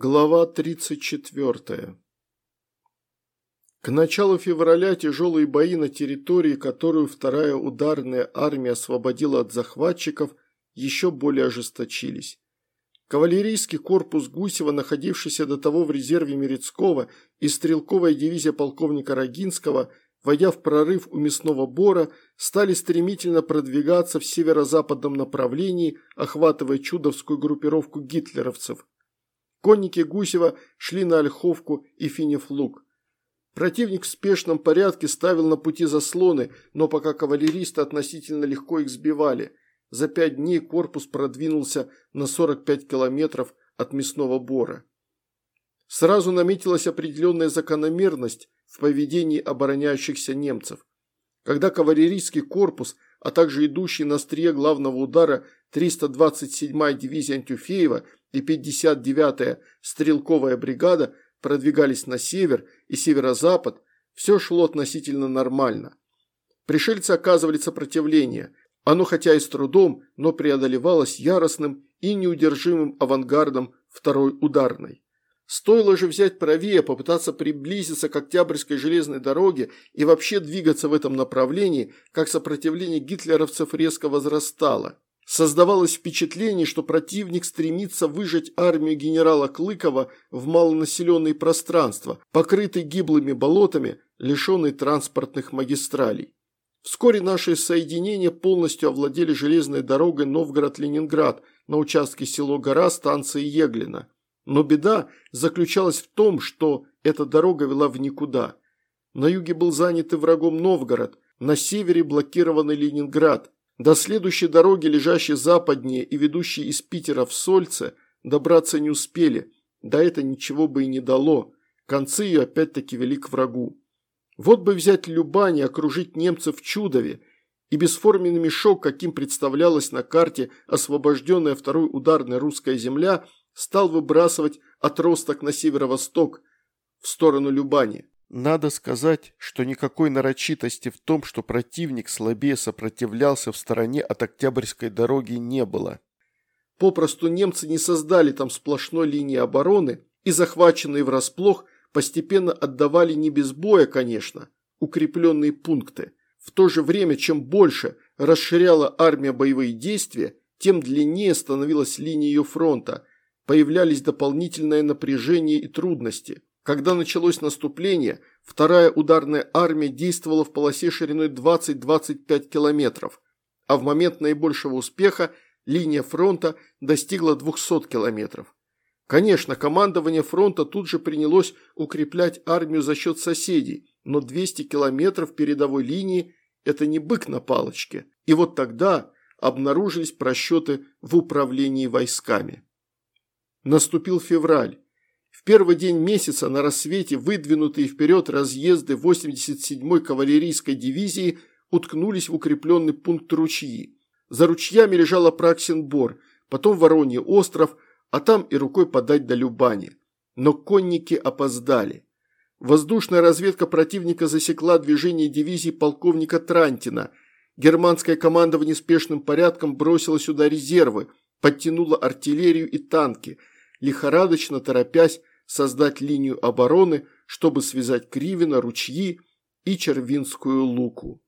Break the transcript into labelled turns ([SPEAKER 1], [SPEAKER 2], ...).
[SPEAKER 1] Глава 34. К началу февраля тяжелые бои на территории, которую вторая ударная армия освободила от захватчиков, еще более ожесточились. Кавалерийский корпус Гусева, находившийся до того в резерве Мерецкого, и стрелковая дивизия полковника Рогинского, войдя в прорыв у Мясного Бора, стали стремительно продвигаться в северо-западном направлении, охватывая чудовскую группировку гитлеровцев – Конники Гусева шли на Ольховку и Финифлуг. Противник в спешном порядке ставил на пути заслоны, но пока кавалеристы относительно легко их сбивали. За пять дней корпус продвинулся на 45 километров от мясного бора. Сразу наметилась определенная закономерность в поведении обороняющихся немцев. Когда кавалерийский корпус, а также идущий на острие главного удара 327-я дивизия Антюфеева и 59-я стрелковая бригада продвигались на север и северо-запад, все шло относительно нормально. Пришельцы оказывали сопротивление. Оно хотя и с трудом, но преодолевалось яростным и неудержимым авангардом второй ударной. Стоило же взять правее, попытаться приблизиться к Октябрьской железной дороге и вообще двигаться в этом направлении, как сопротивление гитлеровцев резко возрастало. Создавалось впечатление, что противник стремится выжать армию генерала Клыкова в малонаселенные пространства, покрытые гиблыми болотами, лишенные транспортных магистралей. Вскоре наши соединения полностью овладели железной дорогой Новгород-Ленинград на участке село Гора станции Еглина. Но беда заключалась в том, что эта дорога вела в никуда. На юге был занят врагом Новгород, на севере блокированный Ленинград – до следующей дороги, лежащей западнее и ведущей из Питера в Сольце, добраться не успели, да это ничего бы и не дало, концы ее опять-таки вели к врагу. Вот бы взять Любань и окружить немцев в Чудове, и бесформенный мешок, каким представлялась на карте освобожденная второй ударной русская земля, стал выбрасывать отросток на северо-восток в сторону Любани. Надо сказать, что никакой нарочитости в том, что противник слабее сопротивлялся в стороне от Октябрьской дороги не было. Попросту немцы не создали там сплошной линии обороны и захваченные врасплох постепенно отдавали не без боя, конечно, укрепленные пункты. В то же время, чем больше расширяла армия боевые действия, тем длиннее становилась линия ее фронта, появлялись дополнительное напряжение и трудности – когда началось наступление, вторая ударная армия действовала в полосе шириной 20-25 километров, а в момент наибольшего успеха линия фронта достигла 200 километров. Конечно, командование фронта тут же принялось укреплять армию за счет соседей, но 200 километров передовой линии – это не бык на палочке. И вот тогда обнаружились просчеты в управлении войсками. Наступил февраль. Первый день месяца на рассвете выдвинутые вперед разъезды 87-й кавалерийской дивизии уткнулись в укрепленный пункт ручьи. За ручьями лежал Апраксин-Бор, потом Воронье остров, а там и рукой подать до Любани. Но конники опоздали. Воздушная разведка противника засекла движение дивизии полковника Трантина. Германское командование спешным порядком бросило сюда резервы, подтянуло артиллерию и танки, лихорадочно торопясь создать линию обороны, чтобы связать Кривина, ручьи и Червинскую луку.